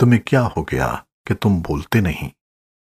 तुम्हें क्या हो गया कि तुम बोलते नहीं?